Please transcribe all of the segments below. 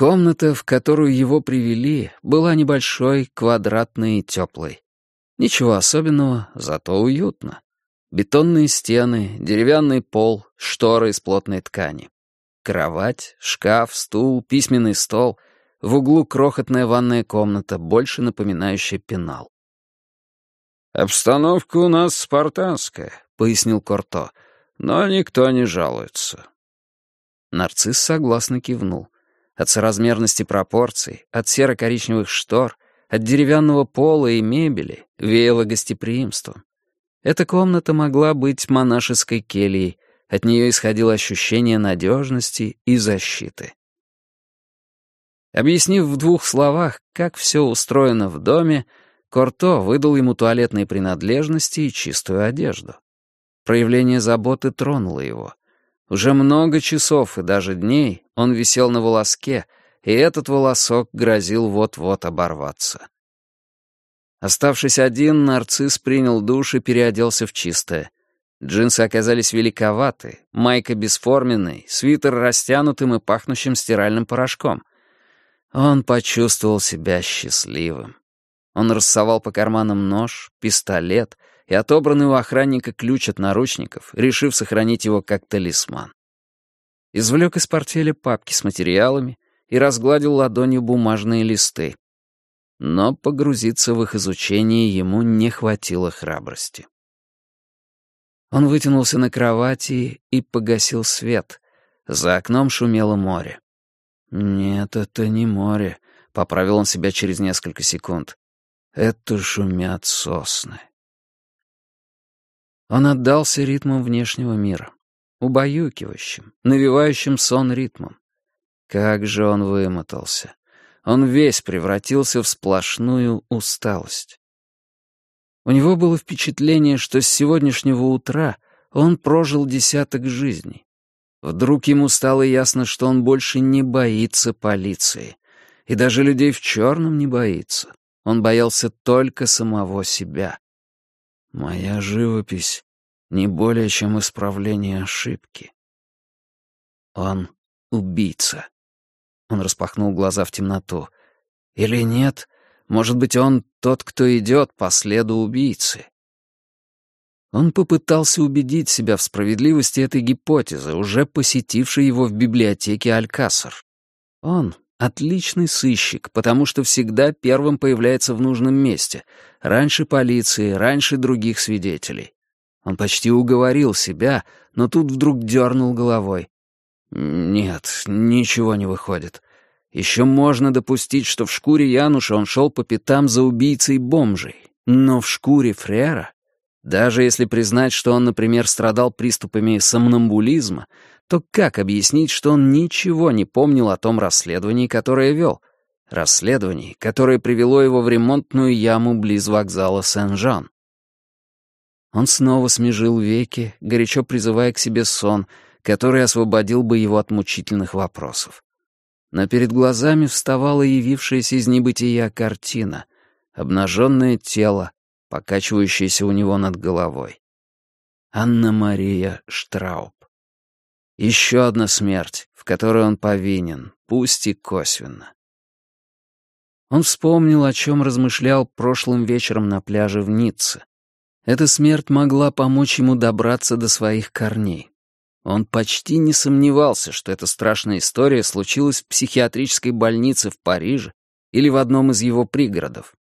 Комната, в которую его привели, была небольшой, квадратной и теплой. Ничего особенного, зато уютно. Бетонные стены, деревянный пол, шторы из плотной ткани. Кровать, шкаф, стул, письменный стол. В углу крохотная ванная комната, больше напоминающая пенал. «Обстановка у нас спартанская», — пояснил Корто, — «но никто не жалуется». Нарцисс согласно кивнул. От соразмерности пропорций, от серо-коричневых штор, от деревянного пола и мебели веяло гостеприимством. Эта комната могла быть монашеской кельей, от нее исходило ощущение надежности и защиты. Объяснив в двух словах, как все устроено в доме, Корто выдал ему туалетные принадлежности и чистую одежду. Проявление заботы тронуло его. Уже много часов и даже дней он висел на волоске, и этот волосок грозил вот-вот оборваться. Оставшись один, нарцисс принял душ и переоделся в чистое. Джинсы оказались великоваты, майка бесформенной, свитер растянутым и пахнущим стиральным порошком. Он почувствовал себя счастливым. Он рассовал по карманам нож, пистолет и отобранный у охранника ключ от наручников, решив сохранить его как талисман. Извлек из портфеля папки с материалами и разгладил ладонью бумажные листы. Но погрузиться в их изучение ему не хватило храбрости. Он вытянулся на кровати и погасил свет. За окном шумело море. «Нет, это не море», — поправил он себя через несколько секунд. Это шумят сосны. Он отдался ритмам внешнего мира, убаюкивающим, навевающим сон ритмом. Как же он вымотался. Он весь превратился в сплошную усталость. У него было впечатление, что с сегодняшнего утра он прожил десяток жизней. Вдруг ему стало ясно, что он больше не боится полиции. И даже людей в черном не боится. Он боялся только самого себя. Моя живопись не более чем исправление ошибки. Он убийца. Он распахнул глаза в темноту. Или нет, может быть, он тот, кто идет по следу убийцы. Он попытался убедить себя в справедливости этой гипотезы, уже посетившей его в библиотеке Алькасар. Он Отличный сыщик, потому что всегда первым появляется в нужном месте, раньше полиции, раньше других свидетелей. Он почти уговорил себя, но тут вдруг дернул головой. Нет, ничего не выходит. Еще можно допустить, что в шкуре Януша он шел по пятам за убийцей бомжей. Но в шкуре Фрера, даже если признать, что он, например, страдал приступами сомнамбулизма, то как объяснить, что он ничего не помнил о том расследовании, которое вел? Расследовании, которое привело его в ремонтную яму близ вокзала Сен-Жан. Он снова смежил веки, горячо призывая к себе сон, который освободил бы его от мучительных вопросов. Но перед глазами вставала явившаяся из небытия картина, обнаженное тело, покачивающееся у него над головой. Анна-Мария Штрауб. Еще одна смерть, в которой он повинен, пусть и косвенно. Он вспомнил, о чем размышлял прошлым вечером на пляже в Ницце. Эта смерть могла помочь ему добраться до своих корней. Он почти не сомневался, что эта страшная история случилась в психиатрической больнице в Париже или в одном из его пригородов.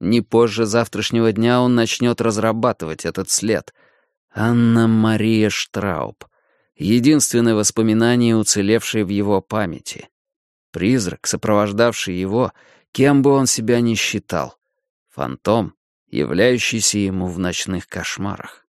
Не позже завтрашнего дня он начнет разрабатывать этот след. Анна-Мария Штрауб — единственное воспоминание, уцелевшее в его памяти. Призрак, сопровождавший его, кем бы он себя ни считал. Фантом, являющийся ему в ночных кошмарах.